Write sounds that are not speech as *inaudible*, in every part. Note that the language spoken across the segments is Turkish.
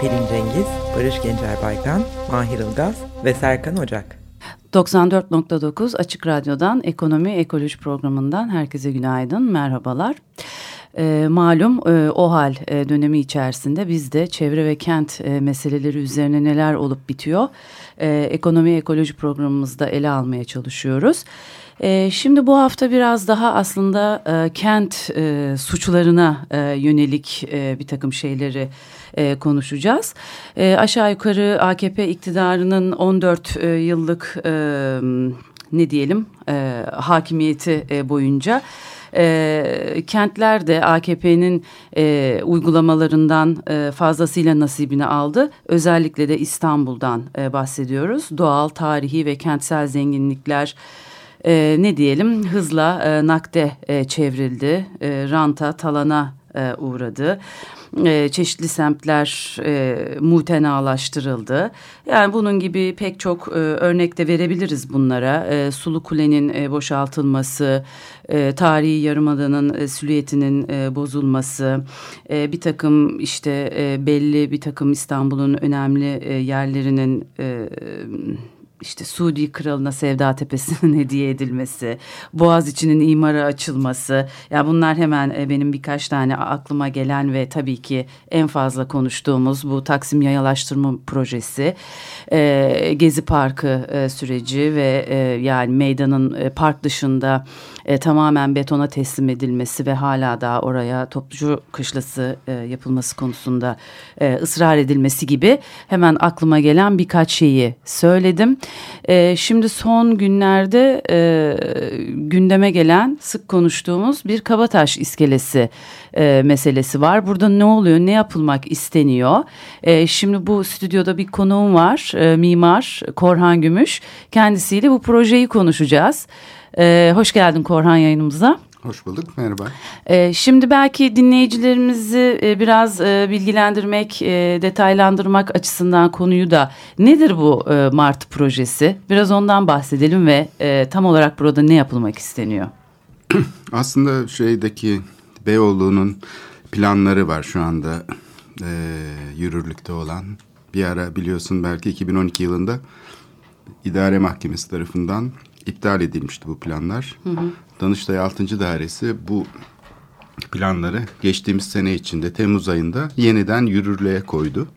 Pelin Cengiz, Barış Gencer Baykan, Mahir Ilgaz ve Serkan Ocak. 94.9 Açık Radyo'dan Ekonomi Ekoloji programından herkese günaydın, merhabalar. E, malum e, OHAL e, dönemi içerisinde biz de çevre ve kent e, meseleleri üzerine neler olup bitiyor e, ekonomi ekoloji programımızda ele almaya çalışıyoruz. E, şimdi bu hafta biraz daha aslında e, kent e, suçlarına e, yönelik bir takım şeyleri konuşacağız. Aşağı yukarı AKP iktidarının 14 e, yıllık ne diyelim hakimiyeti boyunca kentler de AKP'nin uygulamalarından fazlasıyla nasibini aldı. Özellikle de İstanbul'dan bahsediyoruz. Doğal, tarihi ve kentsel zenginlikler e, ne diyelim hızla e, nakde e, çevrildi. E, ranta, talana e, uğradı e, çeşitli semtler e, mutenalaştırıldı. Yani bunun gibi pek çok e, örnek de verebiliriz bunlara. E, Sulu Kule'nin e, boşaltılması, e, tarihi yarımadanın e, silüetinin e, bozulması, e, bir takım işte e, belli bir takım İstanbul'un önemli e, yerlerinin... E, işte Suudi Kralı'na Sevda Tepesi'nin *laughs* hediye edilmesi, Boğaz içinin imara açılması. Ya bunlar hemen e, benim birkaç tane aklıma gelen ve tabii ki en fazla konuştuğumuz bu Taksim Yayalaştırma Projesi, e, Gezi Parkı e, süreci ve yani meydanın park dışında tamamen betona teslim edilmesi ve hala daha oraya toplucu kışlası yapılması konusunda ısrar edilmesi gibi hemen aklıma gelen birkaç şeyi söyledim. E, şimdi son günlerde e, gündeme gelen sık konuştuğumuz bir Kabataş iskelesi e, meselesi var. Burada ne oluyor, ne yapılmak isteniyor? E, şimdi bu stüdyoda bir konuğum var, e, mimar Korhan Gümüş. Kendisiyle bu projeyi konuşacağız. E, hoş geldin Korhan yayınımıza. Hoş bulduk, merhaba. Ee, şimdi belki dinleyicilerimizi e, biraz e, bilgilendirmek, e, detaylandırmak açısından konuyu da nedir bu e, Mart projesi? Biraz ondan bahsedelim ve e, tam olarak burada ne yapılmak isteniyor? *clears throat* Aslında şeydeki Beyoğlu'nun planları var şu anda e, yürürlükte olan. Bir ara biliyorsun belki 2012 yılında İdare Mahkemesi tarafından iptal edilmişti bu planlar. Hı hı. Danıştay 6. Dairesi bu planları geçtiğimiz sene içinde Temmuz ayında yeniden yürürlüğe koydu.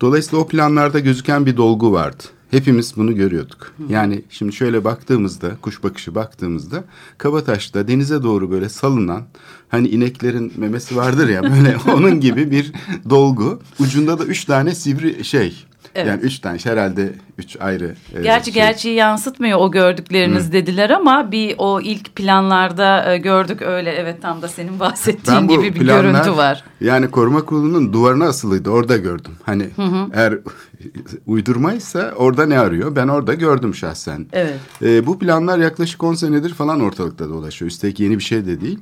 Dolayısıyla o planlarda gözüken bir dolgu vardı. Hepimiz bunu görüyorduk. Yani şimdi şöyle baktığımızda, kuş bakışı baktığımızda Kabataş'ta denize doğru böyle salınan hani ineklerin memesi vardır ya böyle *laughs* onun gibi bir dolgu. Ucunda da üç tane sivri şey Evet. Yani üç tane herhalde üç ayrı. E, Gerçi şey. gerçeği yansıtmıyor o gördükleriniz Hı. dediler ama bir o ilk planlarda e, gördük öyle evet tam da senin bahsettiğin gibi bir planlar, görüntü var. Yani koruma kurulunun duvarına asılıydı orada gördüm. Hani hı hı. eğer *laughs* uydurmaysa orada ne arıyor ben orada gördüm şahsen. Evet. E, bu planlar yaklaşık on senedir falan ortalıkta dolaşıyor. Üstelik yeni bir şey de değil.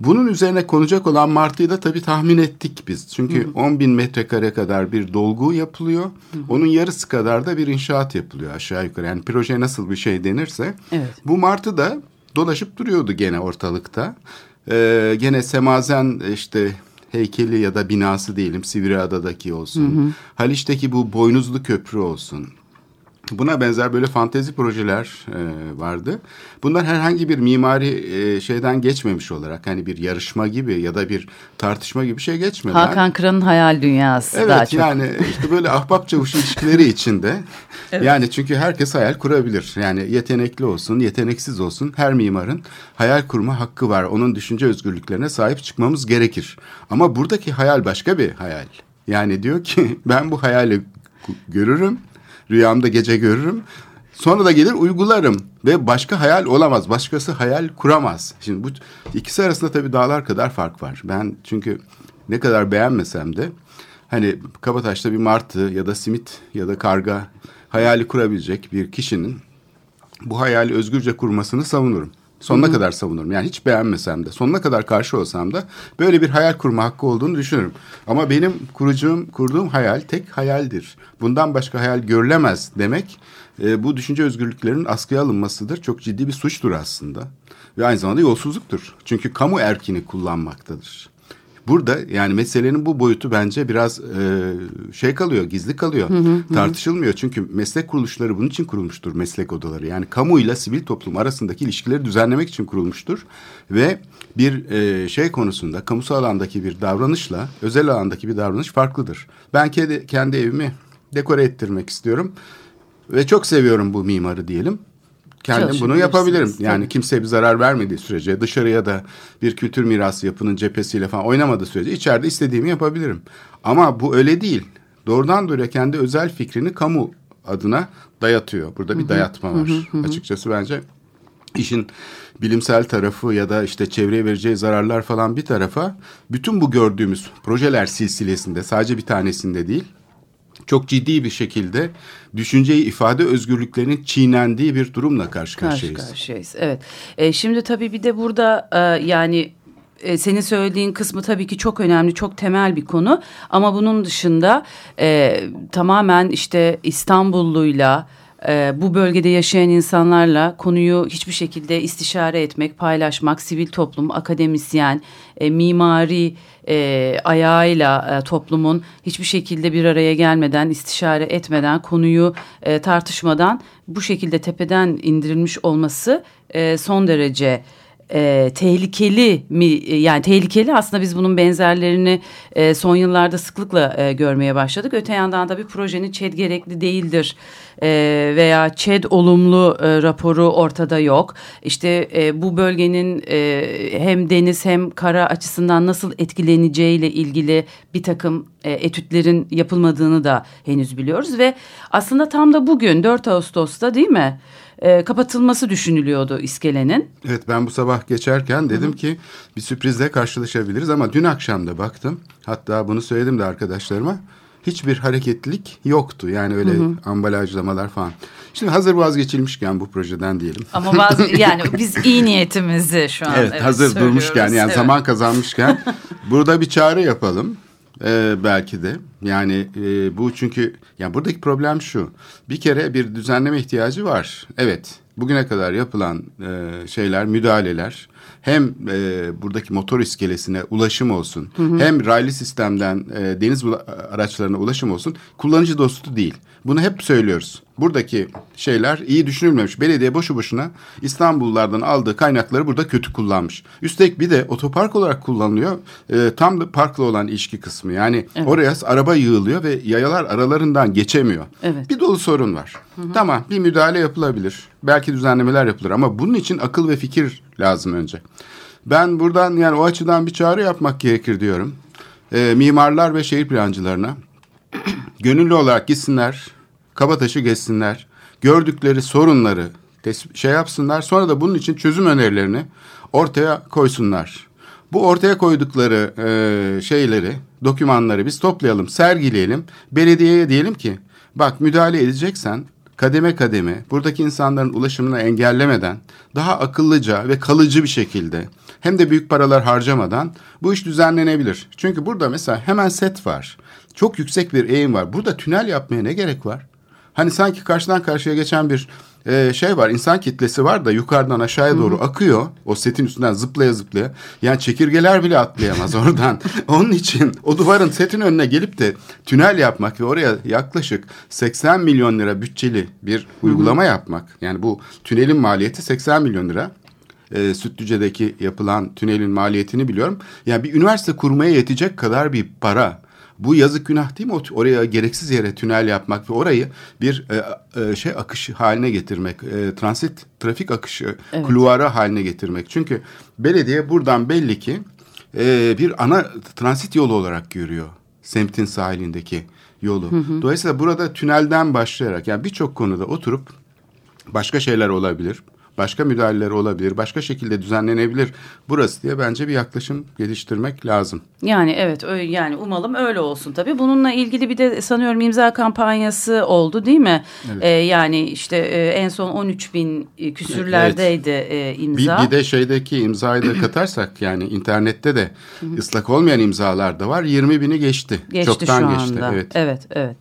Bunun üzerine konacak olan Martı'yı da tabii tahmin ettik biz. Çünkü hı hı. 10 bin metrekare kadar bir dolgu yapılıyor. Hı hı. Onun yarısı kadar da bir inşaat yapılıyor aşağı yukarı. Yani proje nasıl bir şey denirse. Evet. Bu Martı da dolaşıp duruyordu gene ortalıkta. Ee, gene Semazen işte heykeli ya da binası diyelim Sivriada'daki olsun. Hı hı. Haliç'teki bu boynuzlu köprü olsun. Buna benzer böyle fantezi projeler e, vardı. Bunlar herhangi bir mimari e, şeyden geçmemiş olarak hani bir yarışma gibi ya da bir tartışma gibi şey geçmeden. Hakan Kıran'ın hayal dünyası evet, daha çok. yani işte böyle ahbap çavuş ilişkileri içinde. *laughs* evet. Yani çünkü herkes hayal kurabilir. Yani yetenekli olsun, yeteneksiz olsun her mimarın hayal kurma hakkı var. Onun düşünce özgürlüklerine sahip çıkmamız gerekir. Ama buradaki hayal başka bir hayal. Yani diyor ki *laughs* ben bu hayali görürüm Rüyamda gece görürüm. Sonra da gelir uygularım ve başka hayal olamaz. Başkası hayal kuramaz. Şimdi bu ikisi arasında tabii dağlar kadar fark var. Ben çünkü ne kadar beğenmesem de hani Kabataş'ta bir martı ya da simit ya da karga hayali kurabilecek bir kişinin bu hayali özgürce kurmasını savunurum. Sonuna Hı-hı. kadar savunurum. Yani hiç beğenmesem de, sonuna kadar karşı olsam da böyle bir hayal kurma hakkı olduğunu düşünürüm. Ama benim kurucuğum, kurduğum hayal tek hayaldir. Bundan başka hayal görülemez demek e, bu düşünce özgürlüklerinin askıya alınmasıdır. Çok ciddi bir suçtur aslında. Ve aynı zamanda yolsuzluktur. Çünkü kamu erkini kullanmaktadır. Burada yani meselenin bu boyutu bence biraz e, şey kalıyor, gizli kalıyor. Hı hı, tartışılmıyor. Hı. Çünkü meslek kuruluşları bunun için kurulmuştur meslek odaları. Yani kamuyla sivil toplum arasındaki ilişkileri düzenlemek için kurulmuştur. Ve bir e, şey konusunda kamusal alandaki bir davranışla özel alandaki bir davranış farklıdır. Ben kendi, kendi evimi dekore ettirmek istiyorum. Ve çok seviyorum bu mimarı diyelim kendim bunu yapabilirim. Yani kimseye bir zarar vermediği sürece dışarıya da bir kültür mirası yapının cephesiyle falan oynamadığı sürece içeride istediğimi yapabilirim. Ama bu öyle değil. Doğrudan doğruya kendi özel fikrini kamu adına dayatıyor. Burada bir dayatma var. Açıkçası bence işin bilimsel tarafı ya da işte çevreye vereceği zararlar falan bir tarafa bütün bu gördüğümüz projeler silsilesinde sadece bir tanesinde değil çok ciddi bir şekilde düşünceyi ifade özgürlüklerinin çiğnendiği bir durumla karşı karşıyayız. Karşı karşıyayız evet. E, şimdi tabii bir de burada e, yani e, senin söylediğin kısmı tabii ki çok önemli, çok temel bir konu. Ama bunun dışında e, tamamen işte İstanbulluyla e, bu bölgede yaşayan insanlarla konuyu hiçbir şekilde istişare etmek, paylaşmak, sivil toplum, akademisyen, e, mimari e, ayağıyla e, toplumun hiçbir şekilde bir araya gelmeden, istişare etmeden, konuyu e, tartışmadan bu şekilde tepeden indirilmiş olması e, son derece e, tehlikeli mi yani tehlikeli aslında biz bunun benzerlerini e, son yıllarda sıklıkla e, görmeye başladık. Öte yandan da bir projenin ÇED gerekli değildir e, veya ÇED olumlu e, raporu ortada yok. İşte e, bu bölgenin e, hem deniz hem kara açısından nasıl etkileneceğiyle ilgili bir takım e, etütlerin yapılmadığını da henüz biliyoruz ve aslında tam da bugün 4 Ağustos'ta değil mi? E, kapatılması düşünülüyordu iskelenin. Evet ben bu sabah geçerken dedim Hı ki bir sürprizle karşılaşabiliriz ama dün akşam da baktım. Hatta bunu söyledim de arkadaşlarıma. Hiçbir hareketlilik yoktu. Yani öyle hı hı. ambalajlamalar falan. Şimdi hazır vazgeçilmişken bu projeden diyelim. Ama bazı *laughs* yani biz iyi niyetimizi şu an evet, evet hazır durmuşken yani evet. zaman kazanmışken *laughs* burada bir çağrı yapalım. Ee, belki de yani e, bu çünkü yani buradaki problem şu bir kere bir düzenleme ihtiyacı var evet bugüne kadar yapılan e, şeyler müdahaleler hem e, buradaki motor iskelesine ulaşım olsun hı hı. hem raylı sistemden e, deniz araçlarına ulaşım olsun kullanıcı dostu değil. Bunu hep söylüyoruz. Buradaki şeyler iyi düşünülmemiş. Belediye boşu boşuna İstanbullulardan aldığı kaynakları burada kötü kullanmış. Üstelik bir de otopark olarak kullanılıyor. E, tam da parkla olan ilişki kısmı. Yani evet. oraya araba yığılıyor ve yayalar aralarından geçemiyor. Evet. Bir dolu sorun var. Hı hı. Tamam bir müdahale yapılabilir. Belki düzenlemeler yapılır ama bunun için akıl ve fikir lazım önce. Ben buradan yani o açıdan bir çağrı yapmak gerekir diyorum. E, mimarlar ve şehir plancılarına gönüllü olarak gitsinler, Kabataş'ı geçsinler, gördükleri sorunları şey yapsınlar, sonra da bunun için çözüm önerilerini ortaya koysunlar. Bu ortaya koydukları e, şeyleri, dokümanları biz toplayalım, sergileyelim. Belediyeye diyelim ki, bak müdahale edeceksen kademe kademe buradaki insanların ulaşımını engellemeden daha akıllıca ve kalıcı bir şekilde hem de büyük paralar harcamadan bu iş düzenlenebilir. Çünkü burada mesela hemen set var. Çok yüksek bir eğim var. Burada tünel yapmaya ne gerek var? Hani sanki karşıdan karşıya geçen bir e, şey var insan kitlesi var da yukarıdan aşağıya doğru Hı-hı. akıyor o setin üstünden zıplaya zıplaya yani çekirgeler bile atlayamaz oradan *laughs* onun için o duvarın setin önüne gelip de tünel yapmak ve oraya yaklaşık 80 milyon lira bütçeli bir uygulama Hı-hı. yapmak yani bu tünelin maliyeti 80 milyon lira e, Sütlüce'deki yapılan tünelin maliyetini biliyorum. Yani bir üniversite kurmaya yetecek kadar bir para bu yazık günah değil mi? Oraya gereksiz yere tünel yapmak ve orayı bir e, e, şey akışı haline getirmek, e, transit trafik akışı evet. kulvarı haline getirmek. Çünkü belediye buradan belli ki e, bir ana transit yolu olarak görüyor semtin sahilindeki yolu. Hı hı. Dolayısıyla burada tünelden başlayarak yani birçok konuda oturup başka şeyler olabilir başka müdahaleler olabilir, başka şekilde düzenlenebilir burası diye bence bir yaklaşım geliştirmek lazım. Yani evet yani umalım öyle olsun tabii. Bununla ilgili bir de sanıyorum imza kampanyası oldu değil mi? Evet. Ee, yani işte e, en son 13 bin küsürlerdeydi evet. e, imza. Bir, bir de şeydeki imzayı da katarsak *clears throat* yani internette de ıslak olmayan imzalar da var. 20 bini geçti. Geçti Çoktan şu anda. geçti. Evet evet. evet.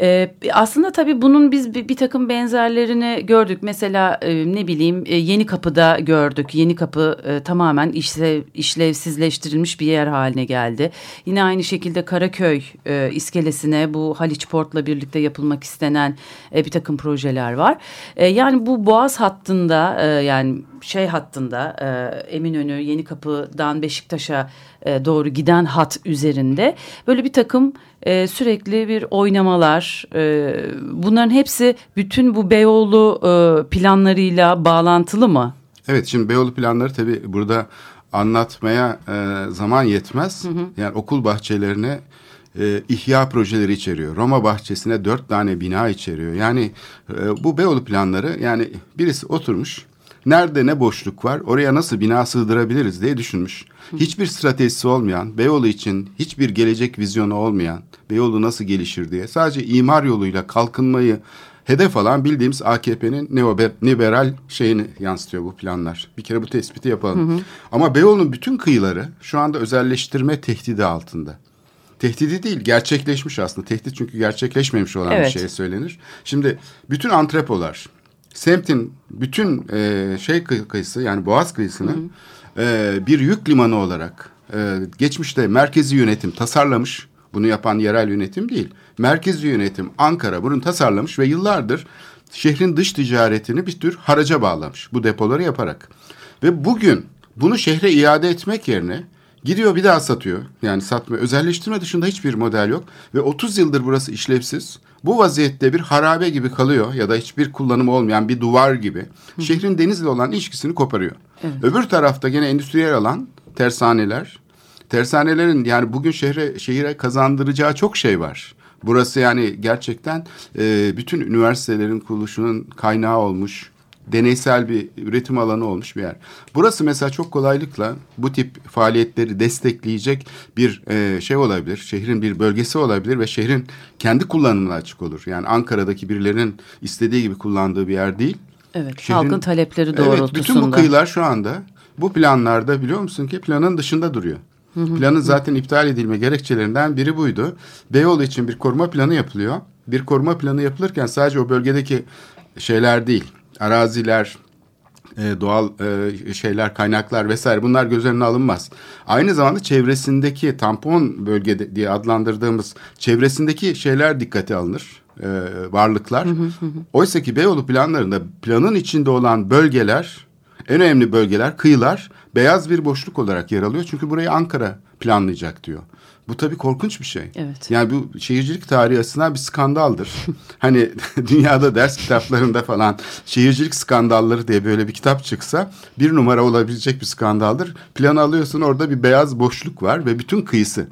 Ee, aslında tabii bunun biz bir, bir takım benzerlerini gördük. Mesela e, ne bileyim e, Yeni Kapı'da gördük. Yeni Kapı e, tamamen işlev, işlevsizleştirilmiş bir yer haline geldi. Yine aynı şekilde Karaköy e, iskelesine bu Haliç Port'la birlikte yapılmak istenen e, bir takım projeler var. E, yani bu Boğaz hattında e, yani şey hattında e, Eminönü Yeni Kapı'dan Beşiktaş'a e, doğru giden hat üzerinde böyle bir takım e, sürekli bir oynamalar e, bunların hepsi bütün bu Beyoğlu e, planlarıyla bağlantılı mı? Evet şimdi Beyoğlu planları tabii burada anlatmaya e, zaman yetmez. Hı hı. Yani okul bahçelerine e, ihya projeleri içeriyor. Roma bahçesine dört tane bina içeriyor. Yani e, bu Beyoğlu planları yani birisi oturmuş nerede ne boşluk var oraya nasıl bina sığdırabiliriz diye düşünmüş. Hiçbir stratejisi olmayan, Beyoğlu için hiçbir gelecek vizyonu olmayan, Beyoğlu nasıl gelişir diye sadece imar yoluyla kalkınmayı hedef alan bildiğimiz AKP'nin neoliberal şeyini yansıtıyor bu planlar. Bir kere bu tespiti yapalım. Hı hı. Ama Beyoğlu'nun bütün kıyıları şu anda özelleştirme tehdidi altında. Tehdidi değil gerçekleşmiş aslında. Tehdit çünkü gerçekleşmemiş olan evet. bir şey söylenir. Şimdi bütün antrepolar, semtin bütün e, şey kıyısı yani Boğaz kıyısını hı hı. E, bir yük limanı olarak e, geçmişte merkezi yönetim tasarlamış. Bunu yapan yerel yönetim değil. Merkezi yönetim Ankara bunu tasarlamış ve yıllardır şehrin dış ticaretini bir tür haraca bağlamış bu depoları yaparak. Ve bugün bunu şehre iade etmek yerine gidiyor bir daha satıyor. Yani satma özelleştirme dışında hiçbir model yok ve 30 yıldır burası işlevsiz. Bu vaziyette bir harabe gibi kalıyor ya da hiçbir kullanımı olmayan bir duvar gibi Hı. şehrin denizle olan ilişkisini koparıyor. Evet. Öbür tarafta gene endüstriyel alan tersaneler. Tersanelerin yani bugün şehre şehire kazandıracağı çok şey var. Burası yani gerçekten e, bütün üniversitelerin kuruluşunun kaynağı olmuş deneysel bir üretim alanı olmuş bir yer. Burası mesela çok kolaylıkla bu tip faaliyetleri destekleyecek bir e, şey olabilir. Şehrin bir bölgesi olabilir ve şehrin kendi kullanımına açık olur. Yani Ankara'daki birilerinin istediği gibi kullandığı bir yer değil. Evet, şehrin, halkın talepleri doğrultusunda. Evet, bütün bu kıyılar şu anda bu planlarda biliyor musun ki planın dışında duruyor. Planın zaten iptal edilme gerekçelerinden biri buydu. Beyoğlu için bir koruma planı yapılıyor. Bir koruma planı yapılırken sadece o bölgedeki şeyler değil, araziler, e, doğal e, şeyler, kaynaklar vesaire bunlar göz önüne alınmaz. Aynı zamanda çevresindeki tampon bölge diye adlandırdığımız çevresindeki şeyler dikkate alınır. E, varlıklar. Oysa ki Beyoğlu planlarında planın içinde olan bölgeler, en önemli bölgeler, kıyılar beyaz bir boşluk olarak yer alıyor. Çünkü burayı Ankara planlayacak diyor. Bu tabii korkunç bir şey. Evet. Yani bu şehircilik tarihi açısından bir skandaldır. *laughs* hani *laughs* dünyada ders kitaplarında falan şehircilik skandalları diye böyle bir kitap çıksa bir numara olabilecek bir skandaldır. Plan alıyorsun orada bir beyaz boşluk var ve bütün kıyısı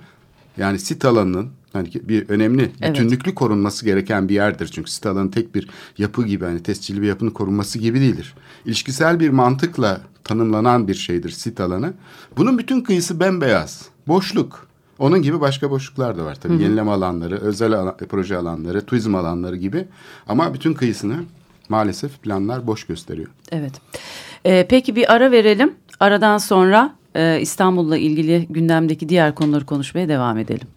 yani sit alanının hani bir önemli evet. bütünlüklü korunması gereken bir yerdir. Çünkü sit alanı tek bir yapı gibi hani tescilli bir yapının korunması gibi değildir. İlişkisel bir mantıkla tanımlanan bir şeydir sit alanı. Bunun bütün kıyısı bembeyaz. Boşluk. Onun gibi başka boşluklar da var tabii. Hı hı. Yenileme alanları, özel alan, proje alanları, turizm alanları gibi. Ama bütün kıyısını maalesef planlar boş gösteriyor. Evet. Ee, peki bir ara verelim. Aradan sonra e, İstanbul'la ilgili gündemdeki diğer konuları konuşmaya devam edelim.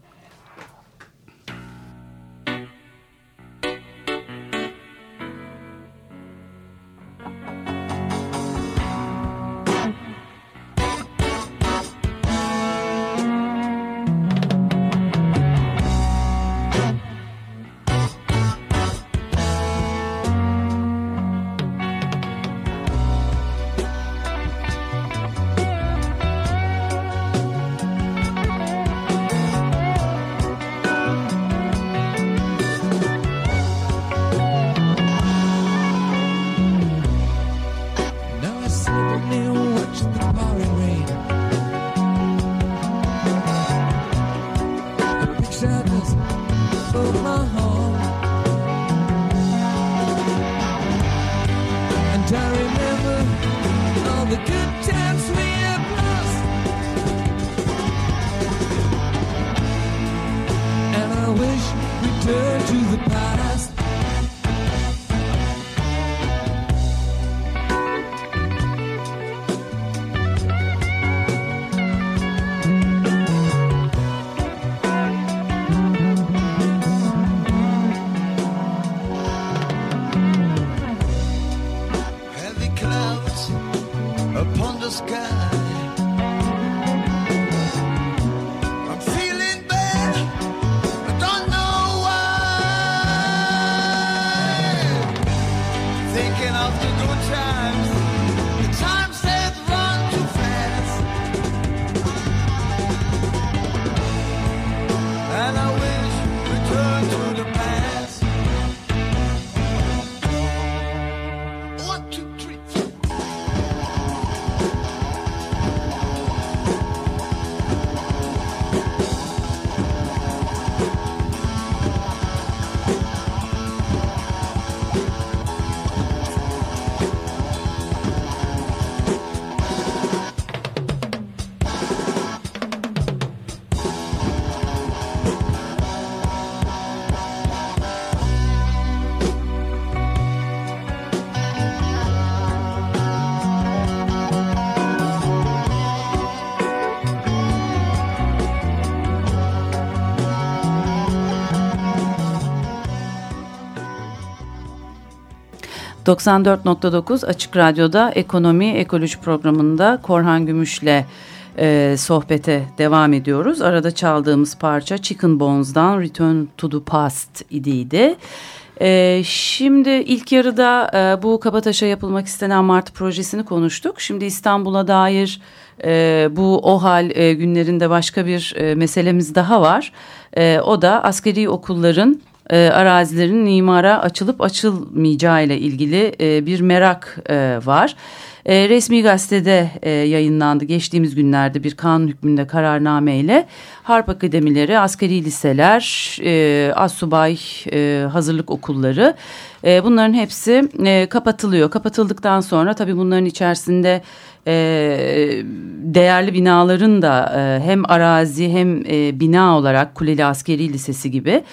Turn to the past. 94.9 Açık Radyo'da Ekonomi Ekoloji programında Korhan Gümüş'le e, sohbete devam ediyoruz. Arada çaldığımız parça Chicken Bones'dan Return to the Past idiydi. E, şimdi ilk yarıda e, bu Kabataş'a yapılmak istenen Mart projesini konuştuk. Şimdi İstanbul'a dair e, bu OHAL e, günlerinde başka bir e, meselemiz daha var. E, o da askeri okulların e, arazilerin imara açılıp açılmayacağı ile ilgili e, bir merak e, var. E, resmi gazetede e, yayınlandı geçtiğimiz günlerde bir kanun hükmünde kararname ile harp akademileri, askeri liseler, e, assubay e, hazırlık okulları e, bunların hepsi e, kapatılıyor. Kapatıldıktan sonra tabii bunların içerisinde e, değerli binaların da e, hem arazi hem e, bina olarak Kuleli Askeri Lisesi gibi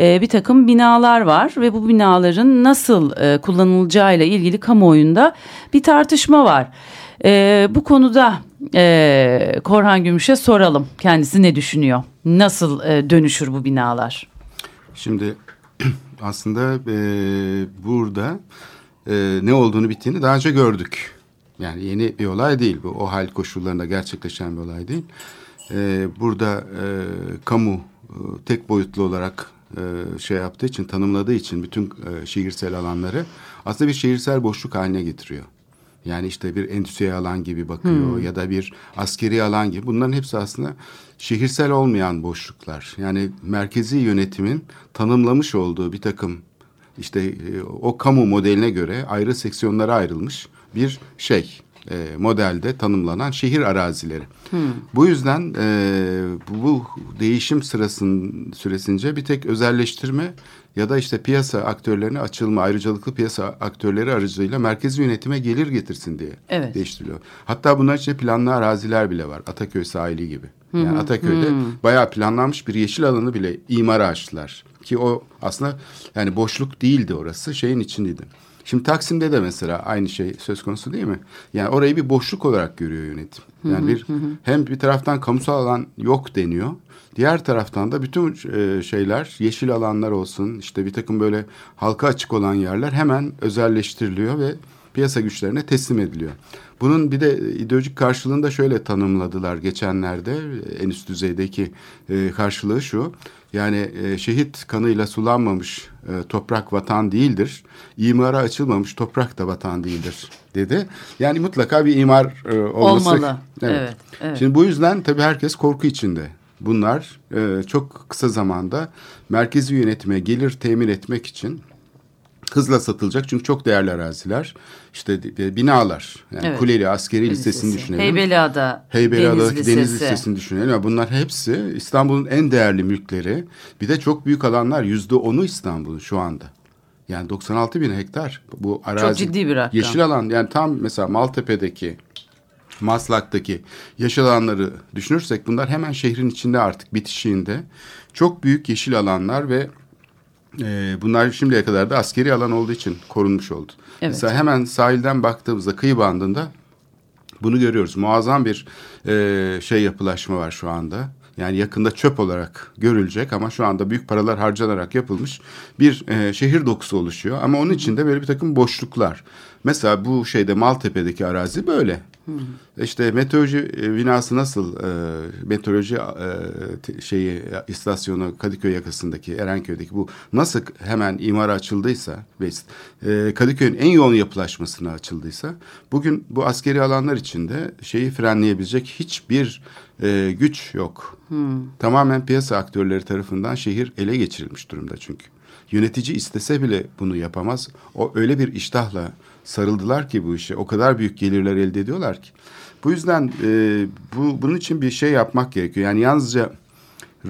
e, bir takım binalar var ve bu binaların nasıl e, kullanılacağıyla ilgili kamuoyunda bir tartışma var. E, bu konuda e, Korhan Gümüş'e soralım kendisi ne düşünüyor? Nasıl e, dönüşür bu binalar? Şimdi *clears throat* aslında e, burada e, ne olduğunu bittiğini daha önce gördük. Yani yeni bir olay değil bu. O hal koşullarında gerçekleşen bir olay değil. E, burada e, kamu e, tek boyutlu olarak e, şey yaptığı için, tanımladığı için bütün e, şehirsel alanları aslında bir şehirsel boşluk haline getiriyor. Yani işte bir endüstri alan gibi bakıyor hmm. ya da bir askeri alan gibi. Bunların hepsi aslında şehirsel olmayan boşluklar. Yani merkezi yönetimin tanımlamış olduğu bir takım işte e, o kamu modeline göre ayrı seksiyonlara ayrılmış bir şey e, modelde tanımlanan şehir arazileri. Hmm. Bu yüzden e, bu, bu değişim sırasın süresince bir tek özelleştirme ya da işte piyasa aktörlerine açılma, ayrıcalıklı piyasa aktörleri aracılığıyla merkezi yönetime gelir getirsin diye evet. değiştiriliyor. Hatta bunlar için planlı araziler bile var. Ataköy sahili gibi. Yani hı Ataköy'de hı. bayağı planlanmış bir yeşil alanı bile imara açtılar. Ki o aslında yani boşluk değildi orası şeyin içindeydi. Şimdi Taksim'de de mesela aynı şey söz konusu değil mi? Yani orayı bir boşluk olarak görüyor yönetim. Yani bir hem bir taraftan kamusal alan yok deniyor. Diğer taraftan da bütün e, şeyler yeşil alanlar olsun işte bir takım böyle halka açık olan yerler hemen özelleştiriliyor ve piyasa güçlerine teslim ediliyor. Bunun bir de ideolojik karşılığını da şöyle tanımladılar geçenlerde en üst düzeydeki e, karşılığı şu. Yani e, şehit kanıyla sulanmamış e, toprak vatan değildir. İmara açılmamış toprak da vatan değildir dedi. Yani mutlaka bir imar e, olması. Olmalı. Evet. evet, evet. Şimdi bu yüzden tabii herkes korku içinde. Bunlar e, çok kısa zamanda merkezi yönetime gelir temin etmek için hızla satılacak çünkü çok değerli araziler. İşte binalar yani evet. Kuleli Askeri Lisesi. Lisesi'ni düşünelim. Heybeliada, Heybeliada'daki Deniz, Deniz Lisesi'ni düşünelim. Yani bunlar hepsi İstanbul'un en değerli mülkleri. Bir de çok büyük alanlar yüzde onu İstanbul'un şu anda. Yani 96 bin hektar bu arazi. Çok ciddi bir rakam. Yeşil alan yani tam mesela Maltepe'deki Maslak'taki yeşil alanları düşünürsek bunlar hemen şehrin içinde artık bitişiğinde çok büyük yeşil alanlar ve e, bunlar şimdiye kadar da askeri alan olduğu için korunmuş oldu. Evet. Mesela hemen sahilden baktığımızda kıyı bandında bunu görüyoruz. Muazzam bir e, şey yapılaşma var şu anda. Yani yakında çöp olarak görülecek ama şu anda büyük paralar harcanarak yapılmış bir e, şehir dokusu oluşuyor. Ama onun içinde böyle bir takım boşluklar. Mesela bu şeyde Maltepe'deki arazi böyle. Hı İşte meteoroloji e, binası nasıl e, meteoroloji e, şeyi istasyonu Kadıköy yakasındaki Erenköy'deki bu nasıl hemen imara açıldıysa ve e, Kadıköy'ün en yoğun yapılaşmasına açıldıysa bugün bu askeri alanlar içinde şeyi frenleyebilecek hiçbir e, güç yok. Hmm. Tamamen piyasa aktörleri tarafından şehir ele geçirilmiş durumda çünkü. Yönetici istese bile bunu yapamaz. O öyle bir iştahla sarıldılar ki bu işe. O kadar büyük gelirler elde ediyorlar ki. Bu yüzden e, bu bunun için bir şey yapmak gerekiyor. Yani yalnızca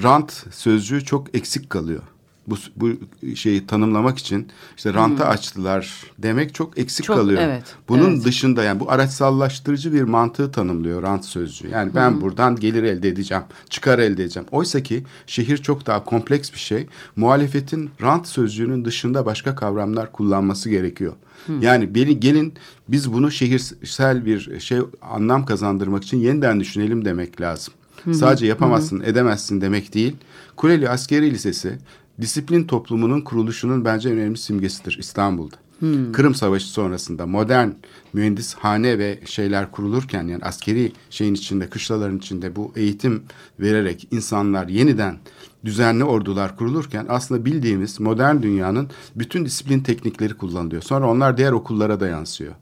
rant sözcüğü çok eksik kalıyor bu, bu şeyi tanımlamak için işte ranta hmm. açtılar demek çok eksik çok, kalıyor. Evet, Bunun evet. dışında yani bu araçsallaştırıcı bir mantığı tanımlıyor rant sözcüğü. Yani ben hmm. buradan gelir elde edeceğim, çıkar elde edeceğim. Oysa ki şehir çok daha kompleks bir şey. Muhalefetin rant sözcüğünün dışında başka kavramlar kullanması gerekiyor. Hmm. Yani beni gelin biz bunu şehirsel bir şey anlam kazandırmak için yeniden düşünelim demek lazım. Hı Sadece yapamazsın, hı edemezsin demek değil. Kuleli Askeri Lisesi disiplin toplumunun kuruluşunun bence en önemli simgesidir İstanbul'da. Hmm. Kırım Savaşı sonrasında modern mühendishane ve şeyler kurulurken yani askeri şeyin içinde, kışlaların içinde bu eğitim vererek insanlar yeniden düzenli ordular kurulurken aslında bildiğimiz modern dünyanın bütün disiplin teknikleri kullanılıyor. Sonra onlar diğer okullara da yansıyor.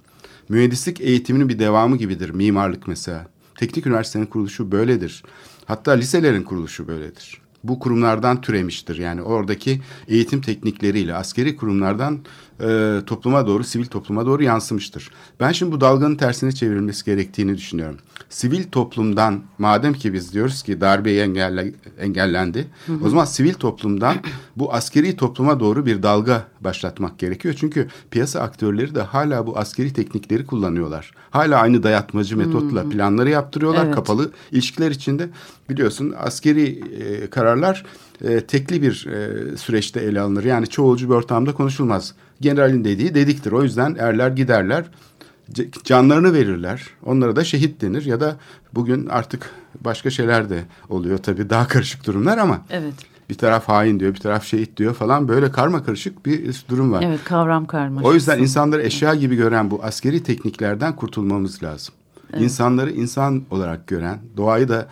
Mühendislik eğitiminin bir devamı gibidir mimarlık mesela. Teknik üniversitenin kuruluşu böyledir. Hatta liselerin kuruluşu böyledir bu kurumlardan türemiştir. Yani oradaki eğitim teknikleriyle askeri kurumlardan e, topluma doğru, sivil topluma doğru yansımıştır. Ben şimdi bu dalganın tersine çevrilmesi gerektiğini düşünüyorum. Sivil toplumdan madem ki biz diyoruz ki darbe engelle, engellendi. Hı hı. O zaman sivil toplumdan bu askeri topluma doğru bir dalga başlatmak gerekiyor. Çünkü piyasa aktörleri de hala bu askeri teknikleri kullanıyorlar. Hala aynı dayatmacı metotla hı planları yaptırıyorlar. Evet. Kapalı ilişkiler içinde biliyorsun askeri e, kararlar e, tekli bir e, süreçte ele alınır. Yani çoğulcu bir ortamda konuşulmaz. Generalin dediği dediktir. O yüzden erler giderler canlarını verirler. Onlara da şehit denir ya da bugün artık başka şeyler de oluyor tabii daha karışık durumlar ama. Evet. Bir taraf hain diyor, bir taraf şehit diyor falan böyle karma karışık bir durum var. Evet, kavram karmaşık. O yüzden insanları eşya gibi gören bu askeri tekniklerden kurtulmamız lazım. Evet. İnsanları insan olarak gören, doğayı da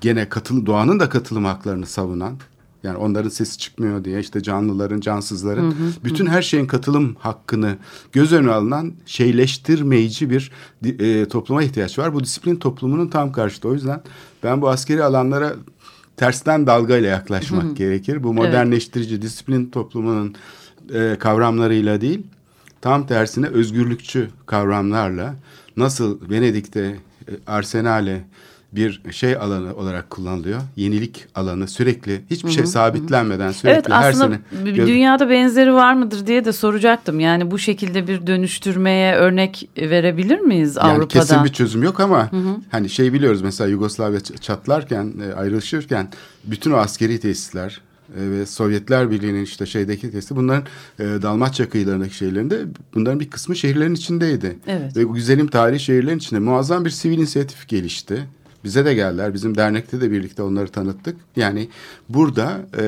gene katıl doğanın da katılım haklarını savunan yani onların sesi çıkmıyor diye işte canlıların, cansızların hı hı, bütün hı. her şeyin katılım hakkını göz önüne alınan şeyleştirmeyici bir e, topluma ihtiyaç var. Bu disiplin toplumunun tam karşıtı. O yüzden ben bu askeri alanlara tersten dalgayla yaklaşmak hı hı. gerekir. Bu modernleştirici evet. disiplin toplumunun e, kavramlarıyla değil, tam tersine özgürlükçü kavramlarla nasıl Venedik'te e, Arsenal'e bir şey alanı olarak kullanılıyor. Yenilik alanı sürekli hiçbir şey sabitlenmeden sürekli evet, her sene. Evet aslında dünyada benzeri var mıdır diye de soracaktım. Yani bu şekilde bir dönüştürmeye örnek verebilir miyiz yani Avrupa'da? Yani kesin bir çözüm yok ama Hı-hı. hani şey biliyoruz mesela Yugoslavya çatlarken e, ayrılışırken bütün o askeri tesisler e, ve Sovyetler Birliği'nin işte şeydeki testi bunların e, Dalmatça kıyılarındaki şeylerinde bunların bir kısmı şehirlerin içindeydi. Evet. Ve bu güzelim tarihi şehirlerin içinde muazzam bir sivil inisiyatif gelişti. Bize de geldiler. Bizim dernekte de birlikte onları tanıttık. Yani burada e,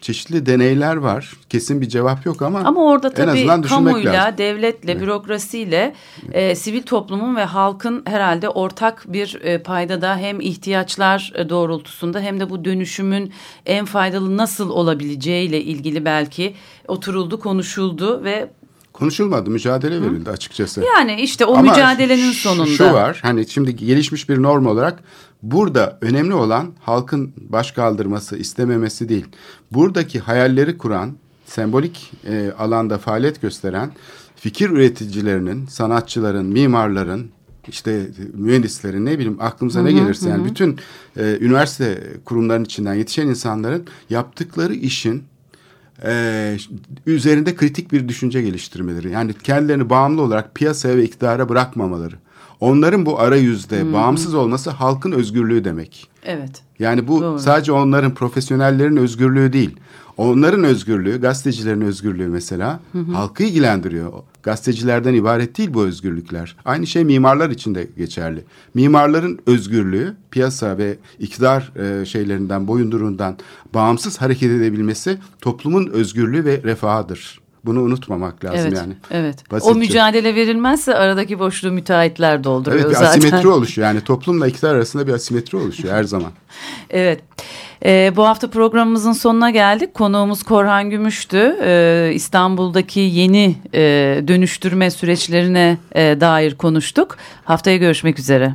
çeşitli deneyler var. Kesin bir cevap yok ama Ama orada tabii kamuyla, lazım. devletle, evet. bürokrasiyle e, sivil toplumun ve halkın herhalde ortak bir e, paydada hem ihtiyaçlar e, doğrultusunda hem de bu dönüşümün en faydalı nasıl olabileceğiyle ilgili belki oturuldu, konuşuldu ve konuşulmadı, mücadele verildi Hı? açıkçası. Yani işte o Ama mücadelenin sonunda. Şu var, hani şimdi gelişmiş bir norm olarak burada önemli olan halkın baş kaldırması, istememesi değil. Buradaki hayalleri kuran, sembolik e, alanda faaliyet gösteren fikir üreticilerinin, sanatçıların, mimarların, işte mühendislerin ne bileyim aklımıza hı hı, ne gelirse hı. yani bütün e, üniversite kurumlarının içinden yetişen insanların yaptıkları işin e, üzerinde kritik bir düşünce geliştirmeleri. Yani kendilerini bağımlı olarak piyasaya ve iktidara bırakmamaları. Onların bu arayüzde hmm. bağımsız olması halkın özgürlüğü demek. Evet. Yani bu Doğru. sadece onların profesyonellerin özgürlüğü değil. Onların özgürlüğü, gazetecilerin özgürlüğü mesela hı hı. halkı ilgilendiriyor. Gazetecilerden ibaret değil bu özgürlükler. Aynı şey mimarlar için de geçerli. Mimarların özgürlüğü piyasa ve iktidar e, şeylerinden, boyunduruğundan bağımsız hareket edebilmesi toplumun özgürlüğü ve refahıdır. Bunu unutmamak lazım evet, yani. Evet. Basitçe. O mücadele verilmezse aradaki boşluğu müteahhitler dolduruyor evet, bir zaten. asimetri oluşuyor. Yani toplumla iktidar arasında bir asimetri oluşuyor her zaman. *laughs* evet. Ee, bu hafta programımızın sonuna geldik. Konuğumuz Korhan Gümüş'tü. Ee, İstanbul'daki yeni e, dönüştürme süreçlerine e, dair konuştuk. Haftaya görüşmek üzere.